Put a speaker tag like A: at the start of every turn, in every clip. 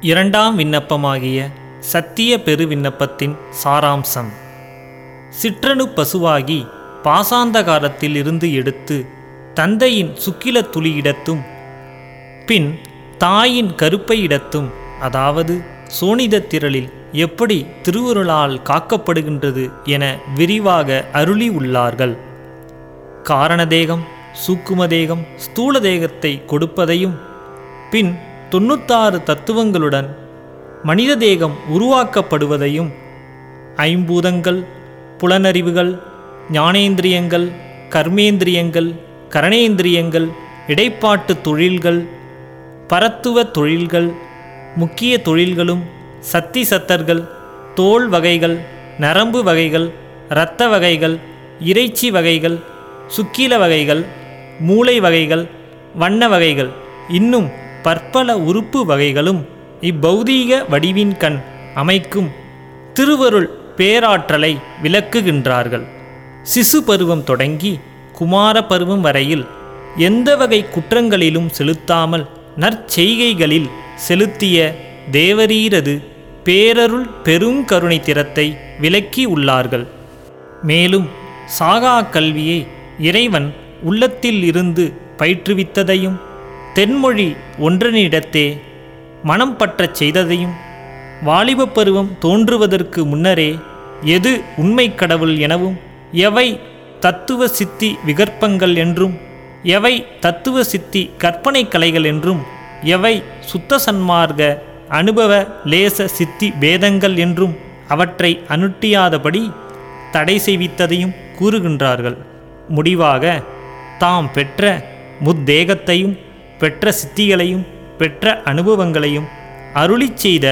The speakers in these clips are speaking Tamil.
A: இரண்டாம் விண்ணப்பமாகிய சத்திய பெரு விண்ணப்பத்தின் சாராம்சம். சிற்றணு பசுவாகி பாசாந்தகாரத்தில் இருந்து எடுத்து தந்தையின் சுக்கில துளியிடத்தும் பின் தாயின் கருப்பை இடத்தும் அதாவது சோனித திரளில் எப்படி திருவுருளால் காக்கப்படுகின்றது என விரிவாக அருளி உள்ளார்கள். காரணதேகம் சூக்குமதேகம் ஸ்தூல தேகத்தை கொடுப்பதையும் பின் தொண்ணூத்தாறு தத்துவங்களுடன் மனித தேகம் உருவாக்கப்படுவதையும் ஐம்பூதங்கள் புலனறிவுகள் ஞானேந்திரியங்கள் கர்மேந்திரியங்கள் கரணேந்திரியங்கள் இடைப்பாட்டு தொழில்கள் பரத்துவ தொழில்கள் முக்கிய தொழில்களும் சத்தி சத்தர்கள் தோல் வகைகள் நரம்பு வகைகள் இரத்த வகைகள் இறைச்சி வகைகள் சுக்கில வகைகள் மூளை வகைகள் வண்ண வகைகள் இன்னும் பற்பல உறுப்பு வகைகளும் இப்பௌதீக வடிவின் கண் அமைக்கும் திருவருள் பேராற்றலை விளக்குகின்றார்கள். சிசு பருவம் தொடங்கி குமார பருவம் வரையில் எந்த வகை குற்றங்களிலும் செலுத்தாமல் நற்செய்கைகளில் செலுத்திய தேவரீரது பேரருள் பெருங்கருணை திறத்தை விளக்கி உள்ளார்கள். மேலும் சாகா கல்வியை இறைவன் உள்ளத்தில் இருந்து பயிற்றுவித்ததையும் தென்மொழி ஒன்றனிடத்தே மனம் பற்றச் செய்ததையும் வாலிபப் பருவம் தோன்றுவதற்கு முன்னரே எது உண்மை கடவுள் எனவும் எவை தத்துவ சித்தி விகற்பங்கள் என்றும் எவை தத்துவ சித்தி கற்பனை கலைகள் என்றும் எவை சுத்த சன்மார்க்க அனுபவ லேச சித்தி பேதங்கள் என்றும் அவற்றை அனுட்டியாதபடி தடை செய்வித்ததையும் கூறுகின்றார்கள். முடிவாக தாம் பெற்ற முத்தேகத்தையும் பெற்ற சித்திகளையும் பெற்ற அனுபவங்களையும் அருளிச் செய்த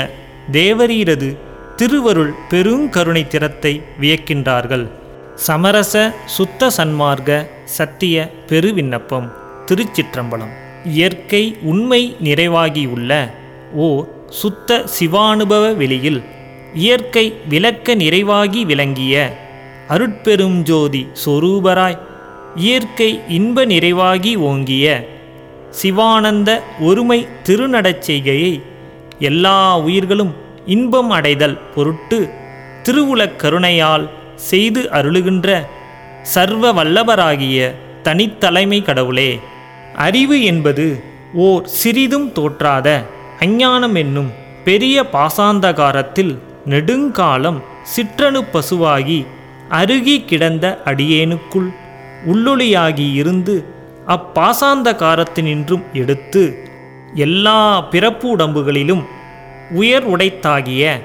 A: தேவரீரது திருவருள் பெருங்கருணை திறத்தை வியக்கின்றார்கள். சமரச சுத்த சன்மார்க்க சத்திய பெருவிண்ணப்பம் திருச்சிற்றம்பலம். இயற்கை உண்மை நிறைவாகியுள்ள ஓர் சுத்த சிவானுபவ வெளியில் இயற்கை விளக்க நிறைவாகி விளங்கிய அருட்பெரும் ஜோதி சொரூபராய் இயற்கை இன்ப நிறைவாகி ஓங்கிய சிவானந்த ஒருமை திருநடச் செய்கையை எல்லா உயிர்களும் இன்பம் அடைதல் பொருட்டு திருவுலக் கருணையால் செய்து அருளுகின்ற சர்வ வல்லவராகிய தனித்தலைமை கடவுளே அறிவு என்பது ஓர் சிறிதும் தோற்றாத அஞ்ஞானம் என்னும் பெரிய பாசாந்தகாரத்தில் நெடுங்காலம் சிற்றணு பசுவாகி அருகி கிடந்த அடியேனுக்குள் உள்ளொளியாகி இருந்து அப்பாசாந்தகாரத்தினின்றும் எடுத்து எல்லா பிறப்பு உடம்புகளிலும் உயர் உடைத்தாகிய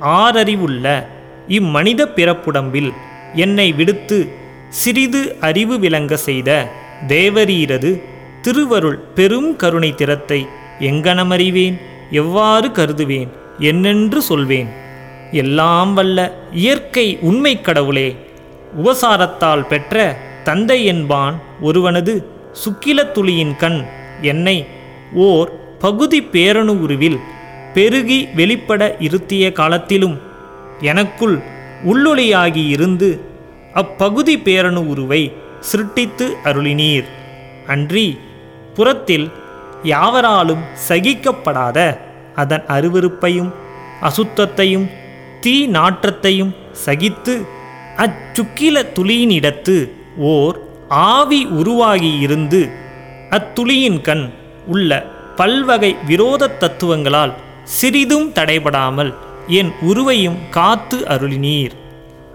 A: ஆறறிவுள்ள இம்மனித பிறப்புடம்பில் என்னை விடுத்து சிறிது அறிவு விளங்க செய்த தேவரீரது திருவருள் பெரும் கருணை திறத்தை எங்கனமறிவேன்? எவ்வாறு கருதுவேன்? என்னென்று சொல்வேன். எல்லாம் வல்ல இயற்கை உண்மை கடவுளே உபசாரத்தால் பெற்ற தந்தை என்பான் ஒருவனது சுக்கிலத்துளியின் கண் என்னை ஓர் பகுதி பேரணு உருவில் பெருகி வெளிப்பட இருத்திய காலத்திலும் எனக்குள் உள்ளொளியாகி இருந்து அப்பகுதி பேரணு உருவை சிருட்டித்து அருளினீர். அன்றி புறத்தில் யாவராலும் சகிக்கப்படாத அதன் அருவருப்பையும் அசுத்தத்தையும் தீ நாற்றத்தையும் சகித்து அச்சுக்கில துளியினிடத்து ஓர் ஆவி உருவாகி இருந்து அத்துளியின் கண் உள்ள பல்வகை விரோத தத்துவங்களால் சிறிதும் தடைபடாமல் என் உருவையும் காத்து அருளினீர்.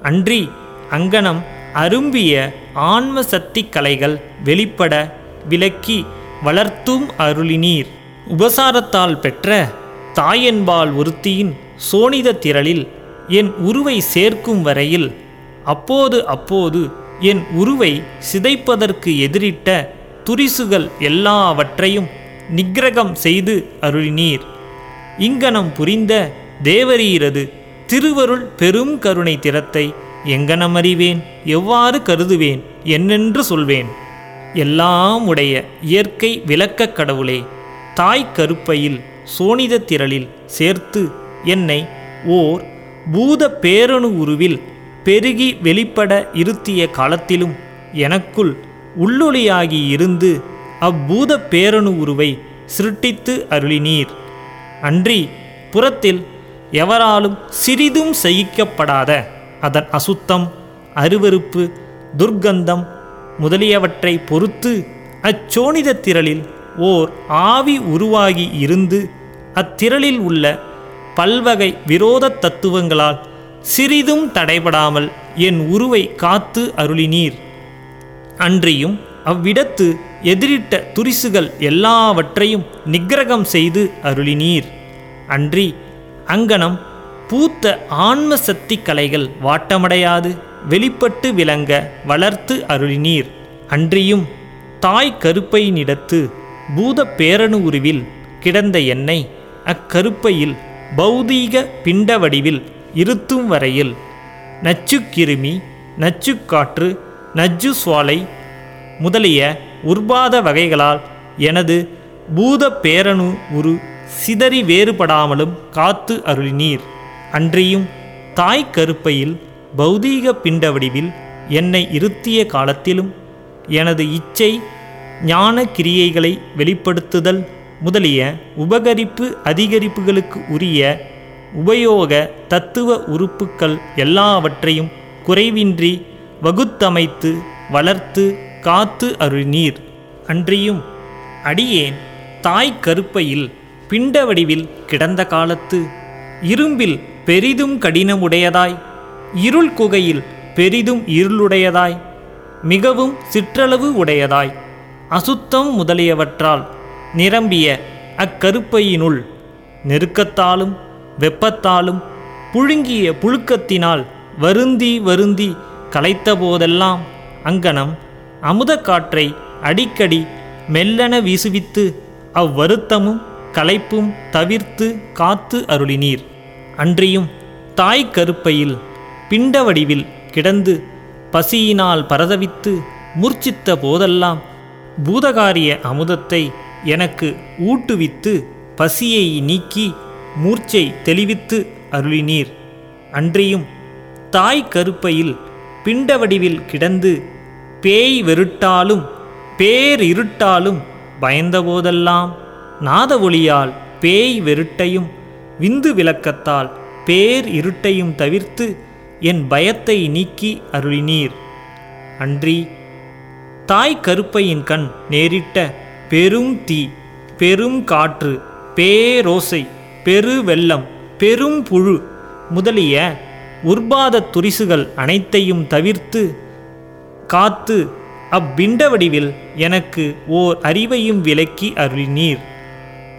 A: அன்றி அங்கனம் அரும்பிய ஆன்ம சக்தி கலைகள் வெளிப்பட விலக்கி வளர்த்தும் அருளினீர். உபசாரத்தால் பெற்ற தாயன்பால் ஒருத்தியின் சோனித திரளில் என் உருவை சேர்க்கும் வரையில் அப்போது அப்போது என் உருவை சிதைப்பதற்கு எதிரிட்ட துரிசுகள் எல்லாவற்றையும் நிக்கிரகம் செய்து அருளினீர். இங்கனம் புரிந்த தேவரீரது திருவருள் பெரும் கருணை திறத்தை எங்கனம் அறிவேன்? எவ்வாறு கருதுவேன்? என்னென்று சொல்வேன். எல்லாம் உடைய இயற்கை விளக்கக் கடவுளே தாய் கருப்பையில் சோனித திரளில் சேர்த்து என்னை ஓர் பூத பேரணு உருவில் பெருகி வெளிப்பட இருத்திய காலத்திலும் எனக்குள் உள்ளொளியாகி இருந்து அப்பூத பேரணு உருவை சிருட்டித்து அருளினீர். அன்றி புறத்தில் எவராலும் சிறிதும் சகிக்கப்படாத அதன் அசுத்தம் அருவருப்பு துர்க்கந்தம் முதலியவற்றை பொறுத்து அச்சோனித திரளில் ஓர் ஆவி உருவாகி இருந்து அத்திரளில் உள்ள பல்வகை விரோத தத்துவங்களால் சிறிதும் தடைபடாமல் என் உருவை காத்து அருளினீர். அன்றியும் அவ்விடத்து எதிரிட்ட துரிசுகள் எல்லாவற்றையும் நிக்கிரகம் செய்து அருளினீர். அன்றி அங்கனம் பூத்த ஆன்ம சக்தி கலைகள் வாட்டமடையாது வெளிப்பட்டு விளங்க வளர்த்து அருளினீர். அன்றியும் தாய் கருப்பையினிடத்து பூத பேரணு உருவில் கிடந்த என்னை அக்கருப்பையில் பௌதீக பிண்ட வடிவில் இருத்தும் வரையில். நச்சுக்கிருமி நச்சுக்காற்று நச்சு சுவாலை முதலிய உர்பாத வகைகளால் எனது பூத பேரணு உரு சிதறி வேறுபடாமலும் காத்து அருளினீர். அன்றியும் தாய் கருப்பையில் பௌதீக பிண்ட வடிவில் என்னை இருத்திய காலத்திலும் எனது இச்சை ஞான கிரியைகளை வெளிப்படுத்துதல் முதலிய உபகரிப்பு அதிகரிப்புகளுக்கு உரிய உபயோக தத்துவ உறுப்புக்கள் எல்லாவற்றையும் குறைவின்றி வகுத்தமைத்து வளர்த்து காத்து அருநீர் அன்றியும் அடியேன் தாய் கருப்பையில் பிண்ட வடிவில் கிடந்த காலத்து இரும்பில் பெரிதும் கடினமுடையதாய் இருள் குகையில் பெரிதும் இருளுடையதாய் மிகவும் சிற்றளவு உடையதாய் அசுத்தம் முதலியவற்றால் நிரம்பிய அக்கருப்பையினுள் நெருக்கத்தாலும் வெப்பத்தாலும் புழுங்கிய புழுக்கத்தினால் வருந்தி வருந்தி களைத்த போதெல்லாம் அங்கனம் அமுத காற்றை அடிக்கடி மெல்லென வீசுவித்து அவ்வருத்தமும் களைப்பும் தவிர்த்து காத்து அருளினீர். அன்றியும் தாய் கருப்பையில் பிண்ட வடிவில் கிடந்து பசியினால் பரதவித்து மூர்ச்சித்த போதெல்லாம் பூதகாரிய அமுதத்தை எனக்கு ஊட்டுவித்து பசியை நீக்கி மூர்ச்சை தெளிவித்து அருளினீர். அன்றியும் தாய் கருப்பையில் பிண்ட வடிவில் கிடந்து பேய் வெருட்டாலும் பேர் இருட்டாலும் பயந்தபோதெல்லாம் நாத ஒளியால் பேய் வெருட்டையும் விந்து விளக்கத்தால் பேர் இருட்டையும் தவிர்த்து என் பயத்தை நீக்கி அருளினீர். அன்றி தாய் கருப்பையின் கண் நேரிட்ட பெரும் தீ பெரும் காற்று பேரோசை பெரு வெள்ளம் பெரும் புழு முதலிய உர்பாத துரிசுகள் அனைத்தையும் தவிர்த்து காத்து அப்பிண்ட வடிவில் எனக்கு ஓர் அறிவையும் விலக்கி அருளினீர்.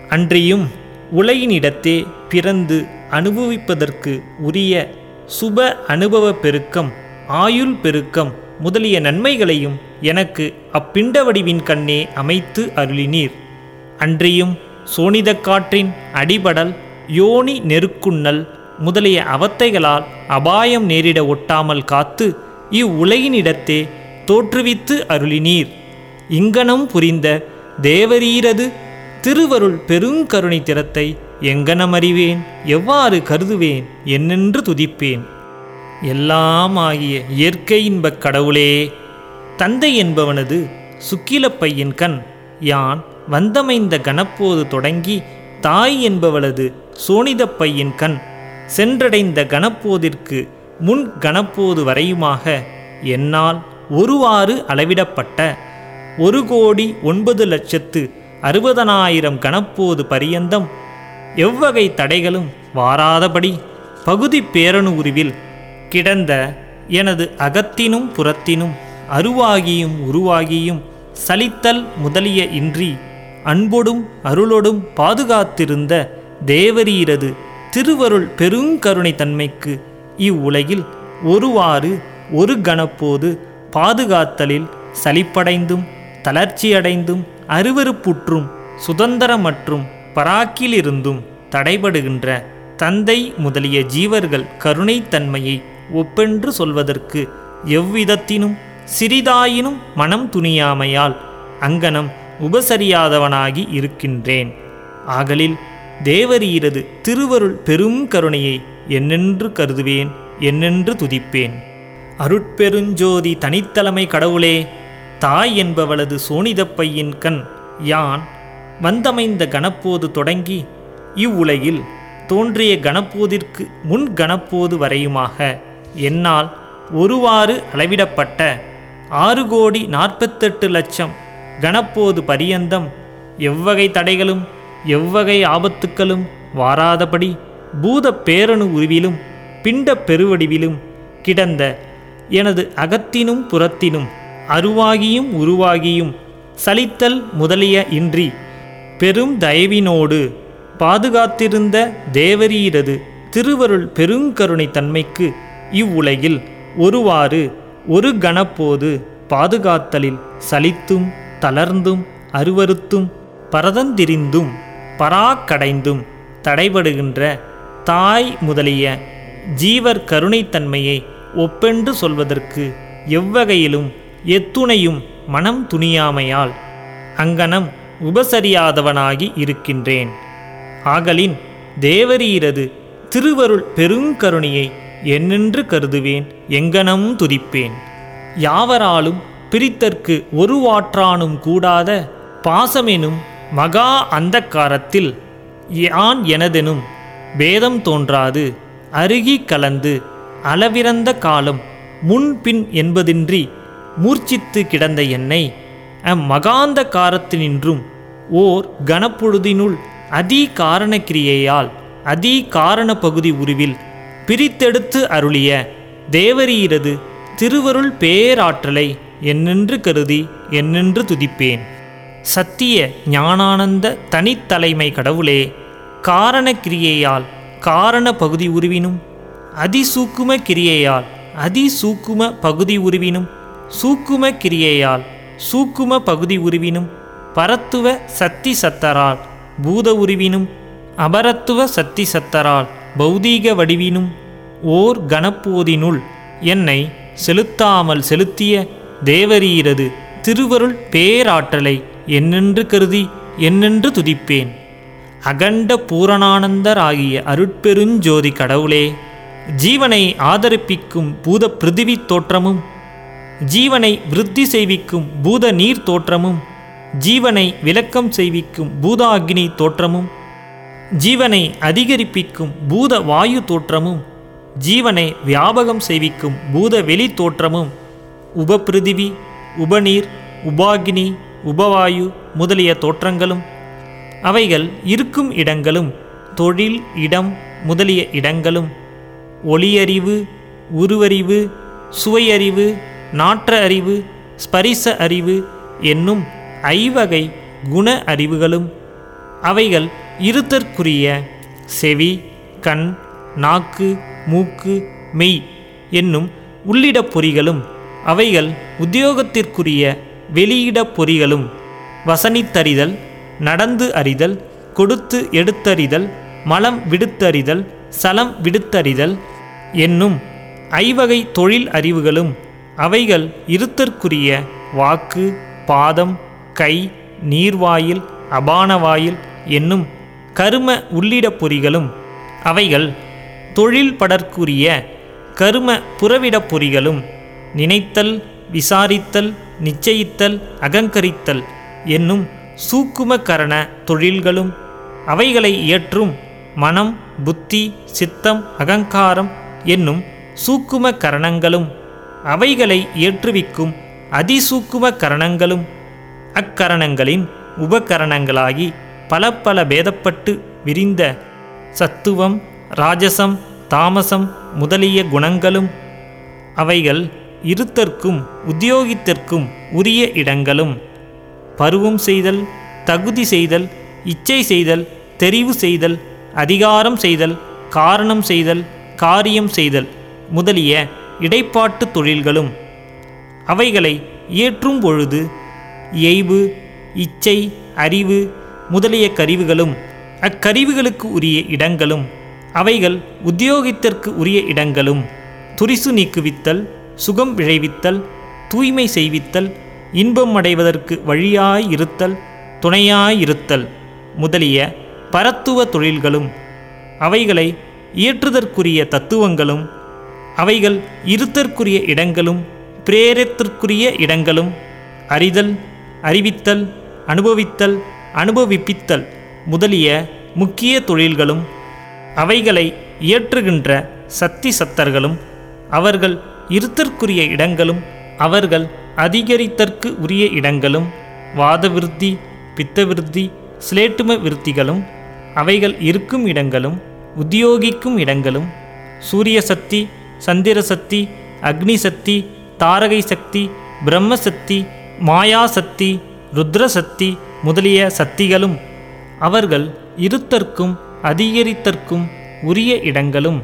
A: அன்றியும் உலகினிடத்தே பிறந்து அனுபவிப்பதற்கு உரிய சுப அனுபவ பெருக்கம் ஆயுள் பெருக்கம் முதலிய நன்மைகளையும் எனக்கு அப்பிண்ட வடிவின் கண்ணே அமைத்து அருளினீர். அன்றியும் சோனிதக்காற்றின் அடிபடல் யோனி நெருக்குண்ணல் முதலிய அவத்தைகளால் அபாயம் நேரிட ஒட்டாமல் காத்து இவ்வுலகினிடத்தே தோற்றுவித்து அருளினீர். இங்கனம் புரிந்த தேவரீரது திருவருள் பெருங்கருணை திறத்தை எங்கனமறிவேன்? எவ்வாறு கருதுவேன்? என்னென்று துதிப்பேன்? எல்லாம் ஆகிய இயற்கை இன்பக் கடவுளே தந்தை என்பவனது சுக்கிலப்பையின் கண் யான் வந்தமைந்த கணப்போது தொடங்கி தாய் என்பவளது சோனிதப்பையின் கண் சென்றடைந்த கணப்போதிற்கு முன் கணப்போது வரையுமாக என்னால் ஒருவாறு அளவிடப்பட்ட ஒரு கோடி ஒன்பது லட்சத்து அறுபதனாயிரம் கணப்போது பரியந்தம் எவ்வகை தடைகளும் வாராதபடி பகுதி பேரணுருவில் கிடந்த எனது அகத்தினும் புறத்தினும் அருவாகியும் உருவாகியும் சலித்தல் முதலிய இன்றி அன்போடும் அருளோடும் பாதுகாத்திருந்த தேவரீரது திருவருள் பெருங்கருணை தன்மைக்கு இவ்வுலகில் ஒருவாறு ஒரு கணப்போது பாதுகாத்தலில் சலிப்படைந்தும் தளர்ச்சியடைந்தும் அருவருப்புற்றும் சுதந்திரமற்றும் பராக்கிலிருந்தும் தடைபடுகின்ற தந்தை முதலிய ஜீவர்கள் கருணைத்தன்மையை ஒப்பென்று சொல்வதற்கு எவ்விதத்தினும் சிறிதாயினும் மனம் துணியாமையால் அங்கனம் உபசரியாதவனாகி இருக்கின்றேன். ஆகலில் தேவரீரது திருவருள் பெரும் கருணையை என்னென்று கருதுவேன் என்னென்று துதிப்பேன். அருட்பெருஞ்சோதி தனித்தலைமை கடவுளே தாய் என்பவளது சோனிதப்பையின் கண் யான் வந்தமைந்த கணப்போது தொடங்கி இவ்வுலகில் தோன்றிய கணப்போதிற்கு முன் கணப்போது வரையுமாக என்னால் ஒருவாறு அளவிடப்பட்ட ஆறு கோடி நாற்பத்தெட்டு லட்சம் கணப்போது பரியந்தம். எவ்வகை தடைகளும் எவ்வகை ஆபத்துக்களும் வாராதபடி பூத பேரணு உருவிலும் பிண்ட பெருவடிவிலும் கிடந்த எனது அகத்தினும் புறத்தினும் அருவாகியும் உருவாகியும் சலித்தல் முதலிய இன்றி பெரும் தயவினோடு பாதுகாத்திருந்த தேவரீரது திருவருள் பெருங்கருணை தன்மைக்கு இவ்வுலகில் ஒருவாறு ஒரு கணப்போது பாதுகாத்தலில் சலித்தும் தளர்ந்தும் அருவருத்தும் பரதந்திரிந்தும் பராக்கடைந்தும் தடைபடுகின்ற தாய் முதலிய ஜீவர் கருணைத்தன்மையை ஒப்பென்று சொல்வதற்கு எவ்வகையிலும் எத்துணையும் மனம் துணியாமையால் அங்கனம் உபசரியாதவனாகி இருக்கின்றேன். ஆகலின் தேவரீரது திருவருள் பெருங்கருணையை என்னென்று கருதுவேன்? எங்கனம் துதிப்பேன்? யாவராலும் பிரித்தற்கு ஒரு வாற்றானும் கூடாத பாசமெனும் மகா அந்தக்காரத்தில் யான் எனதெனும் பேதம் தோன்றாது. அருகி கலந்து அளவிறந்த காலம் முன்பின் என்பதின்றி மூர்ச்சித்து கிடந்த என்னை அம்மகாந்த காரத்தினின்றும் ஓர் கனப்பொழுதினுள் அதி காரணக்கிரியையால் அதி காரண பகுதி உருவில் பிரித்தெடுத்து அருளிய தேவரீரது திருவருள் பேராற்றலை என்னென்று கருதி என்னென்று துதிப்பேன். சத்திய ஞானானந்த தனித்தலைமை கடவுளே காரண கிரியையால் காரண பகுதி உருவினும் அதிசூக்கும கிரியையால் அதிசூக்கும பகுதி உருவினும் சூக்கும கிரியையால் சூக்கும பகுதி உருவினும் பரத்துவ சத்தி சத்தரால் பூத உருவினும் அபரத்துவ சத்தி சத்தரால் பௌதீக வடிவினும் ஓர் கணப்போதினுள் என்னை செலுத்தாமல் செலுத்திய தேவரீரது திருவருள் பேராற்றலை என்னென்று கருதி என்னென்று துதிப்பேன். அகண்ட பூரணானந்தராகிய அருட்பெருஞ்சோதி கடவுளே ஜீவனை ஆதரிப்பிக்கும் பூத பிருதிவி தோற்றமும் ஜீவனை விருத்தி செய்விக்கும் பூத நீர் தோற்றமும் ஜீவனை விளக்கம் செய்விக்கும் பூதாக்னி தோற்றமும் ஜீவனை அதிகரிப்பிக்கும் பூத வாயு தோற்றமும் ஜீவனை வியாபகம் செய்விக்கும் பூத வெளி தோற்றமும் உபபிருதிவி உபநீர் உபாகினி உபவாயு முதலிய தோற்றங்களும் அவைகள் இருக்கும் இடங்களும் தொழில் இடம் முதலிய இடங்களும் ஒளியறிவு உருவறிவு சுவையறிவு நாற்ற அறிவு ஸ்பரிச அறிவு என்னும் ஐவகை குண அறிவுகளும் அவைகள் இருத்தற்குரிய செவி கண் நாக்கு மூக்கு மெய் என்னும் உள்ளிடப் பொறிகளும் அவைகள் உத்தியோகத்திற்குரிய வெளியிட பொறிகளும் வசனித்தறிதல் நடந்து அறிதல் கொடுத்து எடுத்தறிதல் மலம் விடுத்தறிதல் சலம் விடுத்தறிதல் என்னும் ஐவகை தொழில் அறிவுகளும் அவைகள் இருத்தற்குரிய வாக்கு பாதம் கை நீர்வாயில் அபானவாயில் என்னும் கரும உள்ளிட பொறிகளும் அவைகள் தொழில் படற்குரிய கரும புறவிடப் பொறிகளும். நினைத்தல் விசாரித்தல் நிச்சயித்தல் அகங்கரித்தல் என்னும் சூக்கும கரண தொழில்களும் அவைகளை இயற்றும் மனம் புத்தி சித்தம் அகங்காரம் என்னும் சூக்கும கரணங்களும் அவைகளை இயற்றுவிக்கும் அதிசூக்கும கரணங்களும் அக்கரணங்களின் உபகரணங்களாகி பல பல பேதப்பட்டு விரிந்த சத்துவம் ராஜசம் தாமசம் முதலிய குணங்களும் அவைகள் இருத்தற்கும் உத்தியோகித்திற்கும் உரிய இடங்களும். பருவம் செய்தல் தகுதி செய்தல் இச்சை செய்தல் தெரிவு செய்தல் அதிகாரம் செய்தல் காரணம் செய்தல் காரியம் செய்தல் முதலிய இடைப்பாட்டு தொழில்களும். அவைகளை இயற்றும் பொழுது எய்வு இச்சை அறிவு முதலிய கருவிகளும் அக்கருவிகளுக்கு உரிய இடங்களும் அவைகள் உத்தியோகித்திற்கு உரிய இடங்களும் துரிசு நீக்குவித்தல் சுகம் விளைவித்தல் தூய்மை செய்வித்தல் இன்பம் அடைவதற்கு வழியாய் இருத்தல் துணையாய் இருத்தல் முதலிய பரத்துவ தொழில்களும் அவைகளை இயற்றுதற்குரிய தத்துவங்களும் அவைகள் இருத்தற்குரிய இடங்களும் பிரேரத்திற்குரிய இடங்களும் அறிதல் அறிவித்தல் அனுபவித்தல் அனுபவிப்பித்தல் முதலிய முக்கிய தொழில்களும் அவைகளை இயற்றுகின்ற சக்தி சத்தர்களும் அவர்கள் இருத்தற்குரிய இடங்களும் அவர்கள் அதிகரித்தற்கு உரிய இடங்களும் வாதவிருத்தி பித்தவிருத்தி சிலேட்டும விருத்திகளும் அவைகள் இருக்கும் இடங்களும் உத்தியோகிக்கும் இடங்களும் சூரிய சக்தி சந்திர சக்தி அக்னி சக்தி தாரகை சக்தி பிரம்மசக்தி மாயாசக்தி ருத்ரசக்தி முதலிய சக்திகளும் அவர்கள் இருத்தற்கும் அதிகரித்தற்கும் உரிய இடங்களும்.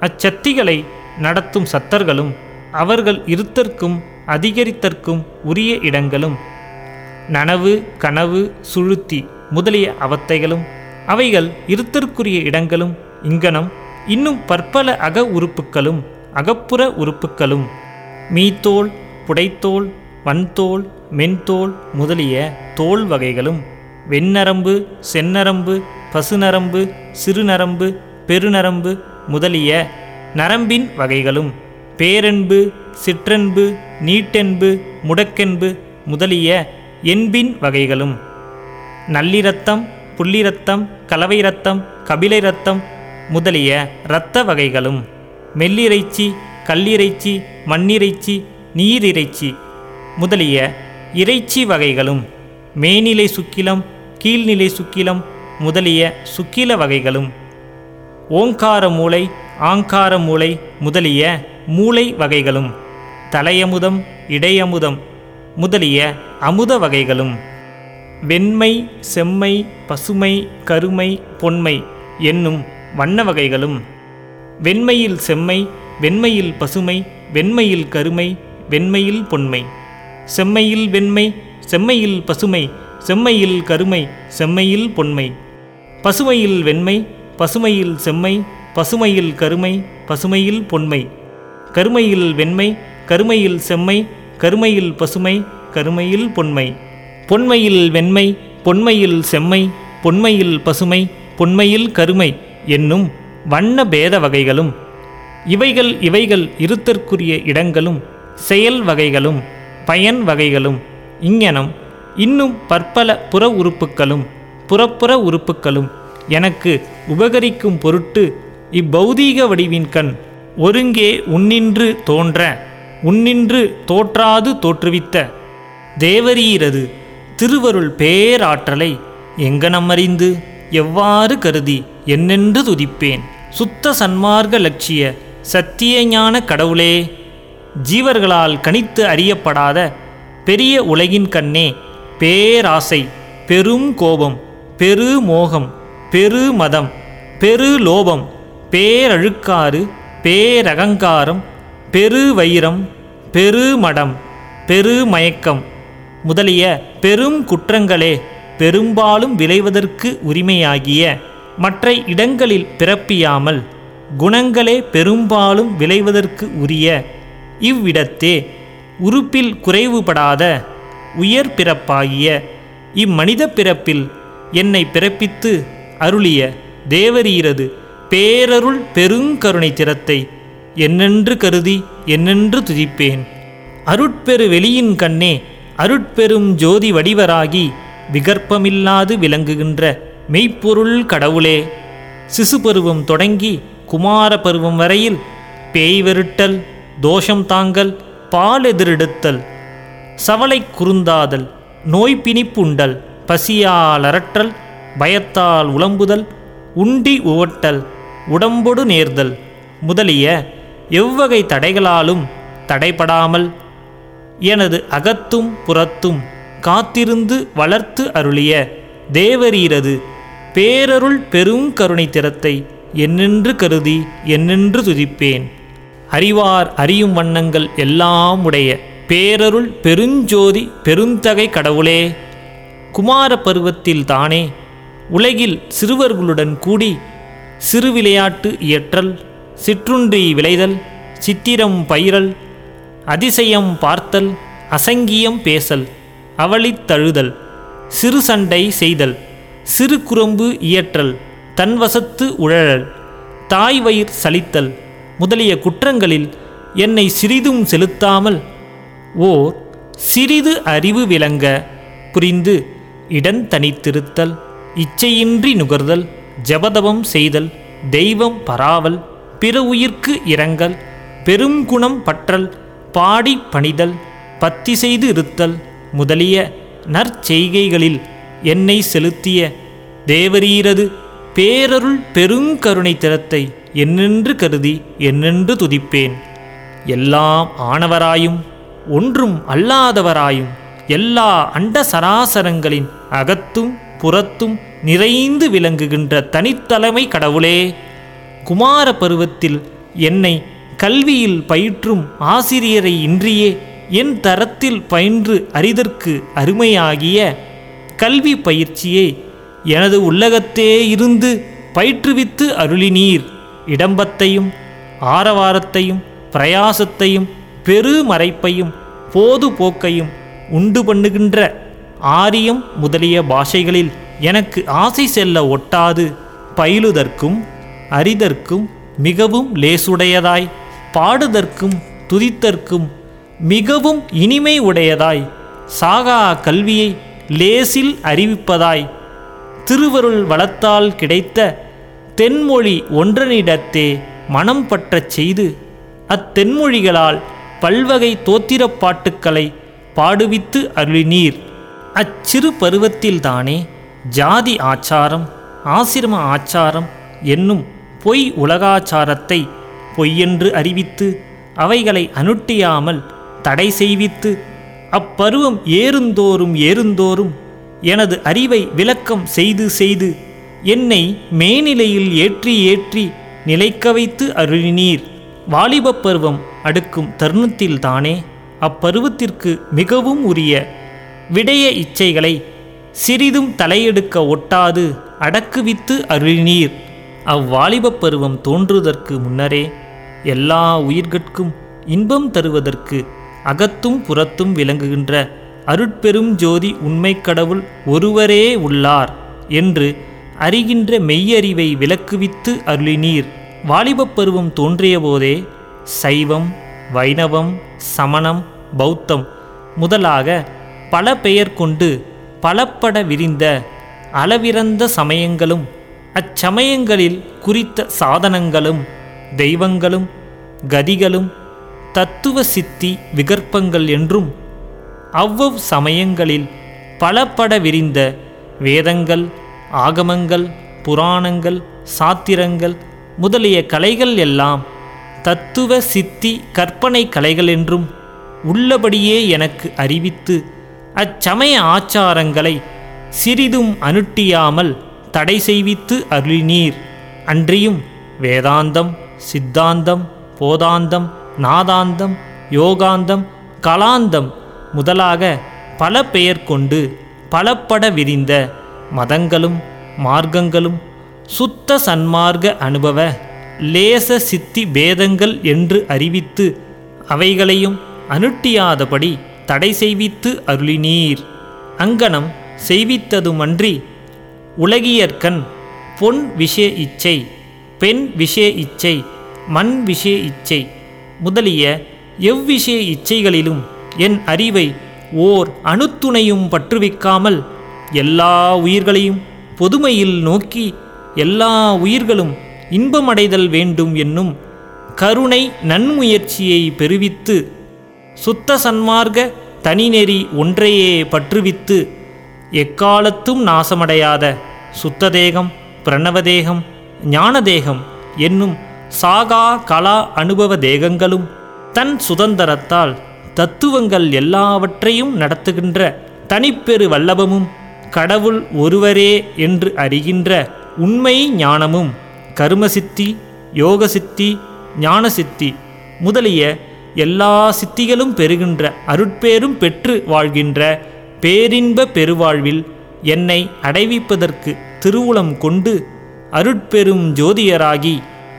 A: அச்சக்திகளை நடத்தும் சத்தர்களும் அவர்கள் இருத்தற்கும் அதிகரித்தற்கும் உரிய இடங்களும். நனவு கனவு சுழுத்தி முதலிய அவத்தைகளும் அவைகள் இருத்தற்குரிய இடங்களும் இங்கனம் இன்னும் பற்பல அக உறுப்புக்களும் அகப்புற உறுப்புக்களும் மீத்தோல் புடைத்தோல் வன்தோல் மென்தோல் முதலிய தோல் வகைகளும் வெண்ணரம்பு செந்நரம்பு பசுநரம்பு சிறுநரம்பு பெருநரம்பு முதலிய நரம்பின் வகைகளும் பேரன்பு சிற்றென்பு நீட்டென்பு முடக்கென்பு முதலிய என்பின் வகைகளும். நல்லிரத்தம் புள்ளிரத்தம் கலவை இரத்தம் கபிலை இரத்தம் முதலிய இரத்த வகைகளும். மெல்லிறைச்சி கல்லிறைச்சி மண்ணிறைச்சி நீரிறைச்சி முதலிய இறைச்சி வகைகளும். மேனிலை சுக்கிலம் கீழ்நிலை சுக்கிலம் முதலிய சுக்கில வகைகளும். ஓங்கார மூளை ஆங்கார மூளை முதலிய மூளை வகைகளும் தலையமுதம் இடையமுதம் முதலிய அமுத வகைகளும் வெண்மை செம்மை பசுமை கருமை பொன்மை என்னும் வண்ண வகைகளும் வெண்மையில் செம்மை வெண்மையில் பசுமை வெண்மையில் கருமை வெண்மையில் பொன்மை. செம்மையில் வெண்மை செம்மையில் பசுமை செம்மையில் கருமை செம்மையில் பொன்மை. பசுமையில் வெண்மை பசுமையில் செம்மை பசுமையில் கருமை பசுமையில் பொன்மை. கருமையில் வெண்மை கருமையில் செம்மை கருமையில் பசுமை கருமையில் பொன்மை. பொன்மையில் வெண்மை பொன்மையில் செம்மை பொன்மையில் பசுமை பொன்மையில் கருமை என்னும் வண்ண பேத வகைகளும் இவைகள் இவைகள் இருத்தற்குரிய இடங்களும் செயல் வகைகளும் பயன் வகைகளும் இங்ஙனம் இன்னும் பற்பல புற உறுப்புக்களும் புறப்புற உறுப்புக்களும் எனக்கு உபகரிக்கும் பொருட்டு இப்பௌதீக வடிவின் கண் ஒருங்கே உன்னின்று தோன்ற உன்னின்று தோற்றாது தோற்றுவித்த. தேவரீரது திருவருள் பேராற்றலை எங்கனமறிந்து எவ்வாறு கருதி? என்னென்று துதிப்பேன்? சுத்த சன்மார்க்க லட்சிய சத்திய ஞான கடவுளே! ஜீவர்களால் கணித்து அறியப்படாத பெரிய உலகின் கண்ணே! பேராசை பெரும் கோபம் பெரு மோகம் பெரு மதம் பெரு லோபம் பேரழுக்காறு பேரகங்காரம் பெரு வைரம் பெருமடம் பெருமயக்கம் முதலிய பெரும் குற்றங்களே பெரும்பாலும் விளைவதற்கு உரிமையாகிய மற்ற இடங்களில் பிறப்பியாமல் குணங்களே பெரும்பாலும் விளைவதற்கு உரிய இவ்விடத்தே உறுப்பில் குறைவுபடாத உயர் பிறப்பாகிய இம்மனித பிறப்பில் என்னை பிறப்பித்து அருளிய தேவரீரது பேரருள் பெருங்கருணை திறத்தை என்னென்று கருதி என்னென்று துதிப்பேன். அருட்பெரு வெளியின் கண்ணே அருட்பெரும் ஜோதி வடிவராகி விகற்பமில்லாது விளங்குகின்ற மெய்ப்பொருள் கடவுளே. சிசு பருவம் தொடங்கி குமார பருவம் வரையில் பேய் வெருட்டல் தோஷம் தாங்கல் பால் எதிரெடுத்தல் சவலை குறுந்தாதல் நோய்பிணிப்புண்டல் பசியால் அரற்றல் பயத்தால் உளம்புதல் உண்டி உவட்டல் உடம்பொடு நேர்தல். முதலிய எவ்வகை தடைகளாலும் தடைபடாமல் எனது அகத்தும் புறத்தும் காத்திருந்து வளர்த்து அருளிய தேவரீரது பேரருள் பெரும் கருணை திறத்தை என்னென்று கருதி என்னென்று துதிப்பேன். அறிவார் அறியும் வண்ணங்கள் எல்லாம் உடைய பேரருள் பெருஞ்சோதி பெருந்தகை கடவுளே குமார பருவத்தில் தானே உலகில் சிறுவர்களுடன் கூடி சிறு விளையாட்டு இயற்றல் சிற்றுண்டி விளைதல் சித்திரம் பயிரல் அதிசயம் பார்த்தல் அசங்கியம் பேசல் அவளித்தழுதல் சிறு சண்டை செய்தல் சிறு குறும்பு இயற்றல் தன்வசத்து உழழல் தாய் வயிற் சலித்தல் முதலிய குற்றங்களில் என்னை சிறிதும் செலுத்தாமல் ஓர் சிறிது அறிவு விளங்க புரிந்து இடந்தனித்திருத்தல் இச்சையின்றி நுகர்தல் ஜபதபம் செய்தல் தெய்வம் பராவல் பிற உயிர்க்கு இரங்கல் பெருங்குணம் பற்றல் பாடி பணிதல் பத்தி செய்து இருத்தல் முதலிய நற்செய்கைகளில் என்னை செலுத்திய தேவரீரது பேரருள் பெருங்கருணை திறத்தை என்னென்று கருதி என்னென்று துதிப்பேன். எல்லாம் ஆனவராயும் ஒன்றும் அல்லாதவராயும் எல்லா அண்ட சராசரங்களின் அகத்தும் புறத்தும் நிறைந்து விளங்குகின்ற தனித்தலைமை கடவுளே குமார பருவத்தில் என்னை கல்வியில் பயிற்றும் ஆசிரியரை இன்றியே என் தரத்தில் பயின்று அறிதற்கு அருமையாகிய கல்வி பயிற்சியை எனது உள்ளகத்தே இருந்து பயிற்றுவித்து அருளினீர். இடம்பத்தையும் ஆரவாரத்தையும் பிரயாசத்தையும் பெருமறைப்பையும் போதுபோக்கையும் உண்டு பண்ணுகின்ற ஆரியம் முதலிய பாஷைகளில் எனக்கு ஆசை செல்ல ஒட்டாது. பயிலுதற்கும் அறிதற்கும் மிகவும் லேசுடையதாய். பாடுதற்கும் துதித்தற்கும் மிகவும் இனிமை உடையதாய். சாகா கல்வியை லேசில் அறிவிப்பதாய். திருவருள் வளத்தால் கிடைத்த தென்மொழி ஒன்றனிடத்தே மனம் பற்றச் செய்து அத்தென்மொழிகளால் பல்வகை தோத்திரப்பாட்டுக்களை பாடுவித்து அருளினீர். அச்சிறு பருவத்தில்தானே ஜாதி ஆச்சாரம் ஆசிரம ஆச்சாரம் என்னும் பொய் உலகாச்சாரத்தை பொய்யென்று அறிவித்து அவைகளை அனுட்டியாமல் தடை செய்வித்து அப்பருவம் ஏறுந்தோறும் ஏறுந்தோறும் எனது அறிவை விளக்கம் செய்து செய்து என்னை மேனிலையில் ஏற்றி ஏற்றி நிலைக்க வைத்து அருளினீர். வாலிபப் பருவம் அடுக்கும் தருணத்தில்தானே அப்பருவத்திற்கு மிகவும் உரிய விடைய இச்சைகளை சிறிதும் தலையெடுக்க ஒட்டாது அடக்குவித்து அருளினீர். அவ்வாலிபப் பருவம் தோன்றுவதற்கு முன்னரே எல்லா உயிர்கட்கும் இன்பம் தருவதற்கு அகத்தும் புறத்தும் விளங்குகின்ற அருட்பெரும் ஜோதி உண்மை கடவுள் ஒருவரே உள்ளார் என்று அறிகின்ற மெய்யறிவை விளக்குவித்து அருளினீர். வாலிபப் பருவம் தோன்றியபோதே சைவம் வைணவம் சமணம் பௌத்தம் முதலாக பல பெயர் கொண்டு பலப்பட விரிந்த அளவிறந்த சமயங்களும் அச்சமயங்களில் குறித்த சாதனங்களும் தெய்வங்களும் கதிகளும் தத்துவ சித்தி விகற்பங்கள் என்றும் அவ்வவ் சமயங்களில் பலப்பட விரிந்த வேதங்கள் ஆகமங்கள் புராணங்கள் சாத்திரங்கள் முதலிய கலைகள் எல்லாம் தத்துவ சித்தி கற்பனை கலைகள் என்றும் உள்ளபடியே எனக்கு அறிவித்து அச்சமய ஆச்சாரங்களை சிறிதும் அனுட்டியாமல் தடை செய்வித்து அருளினீர். அன்றியும் வேதாந்தம் சித்தாந்தம் போதாந்தம் நாதாந்தம் யோகாந்தம் கலாந்தம் முதலாக பல பெயர் கொண்டு பலப்பட விரிந்த மதங்களும் மார்க்கங்களும் சுத்த சன்மார்க்க அனுபவ லேச சித்தி பேதங்கள் என்று அறிவித்து அவைகளையும் அனுட்டியாதபடி தடை செய்வித்து அருளினீர். அங்கனம் செய்வித்ததுமன்றி உலகியற்கண் பொன் விஷய இச்சை பெண் விஷய இச்சை மண் விஷய இச்சை முதலிய எவ்விஷய இச்சைகளிலும் என் அறிவை ஓர் அணுத்துணையும் பற்றுவிக்காமல் எல்லா உயிர்களையும் பொதுமையில் நோக்கி எல்லா உயிர்களும் இன்பமடைதல் வேண்டும் என்னும் கருணை நன்முயற்சியை பெருவித்து சுத்த சன்மார்க்க தனிநெறி ஒன்றையே பற்றுவித்து எக்காலத்தும் நாசமடையாத சுத்ததேகம் பிரணவதேகம் ஞானதேகம் என்னும் சாகா கலா அனுபவ தேகங்களும் தன் சுதந்திரத்தால் தத்துவங்கள் எல்லாவற்றையும் நடத்துகின்ற தனிப்பெரு வல்லபமும் கடவுள் ஒருவரே என்று அறிகின்ற உண்மை ஞானமும் கருமசித்தி யோகசித்தி ஞானசித்தி முதலிய எல்லா சித்திகளும் பெறுகின்ற அருட்பேரும் பெற்று வாழ்கின்ற பேரின்ப பெருவாழ்வில் என்னை அடைவிப்பதற்கு திருவுளம் கொண்டு அருட்பெரும் ஜோதியராகி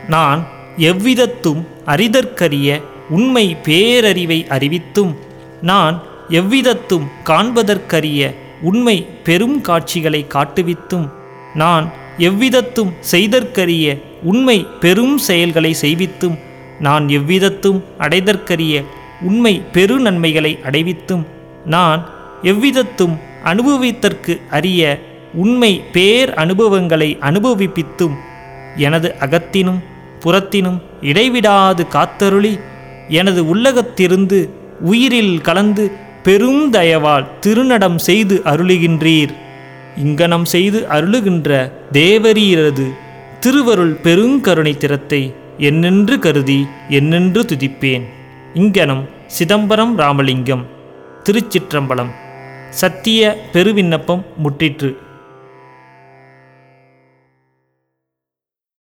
A: நான் எவ்விதத்தும் அறிதற்கரிய உண்மை பேரறிவை அறிவித்தும் நான் எவ்விதத்தும் காண்பதற்கரிய உண்மை பெரும் காட்சிகளை காட்டுவித்தும் நான் எவ்விதத்தும் செய்தற்கரிய உண்மை பெரும் செயல்களை செய்வித்தும் நான் எவ்விதத்தும் அடைதற்கரிய உண்மை பெரு நன்மைகளை அடைவித்தும் நான் எவ்விதத்தும் அனுபவித்தற்கு அறிய உண்மை பேர் அனுபவங்களை அனுபவிப்பித்தும் எனது அகத்தினும் புறத்தினும் இடைவிடாது காத்தருளி எனது உள்ளகத்திருந்து உயிரில் கலந்து பெருந்தயவால் திருநடம் செய்து அருளுகின்றீர். இங்கனம் செய்து அருளுகின்ற தேவரீரது திருவருள் பெருங்கருணை திறத்தை என்னென்று கருதி என்னென்று துதிப்பேன். இங்கனம் சிதம்பரம் ராமலிங்கம் திருச்சிற்றம்பலம். சத்திய பெருவிண்ணப்பம் முற்றிற்று.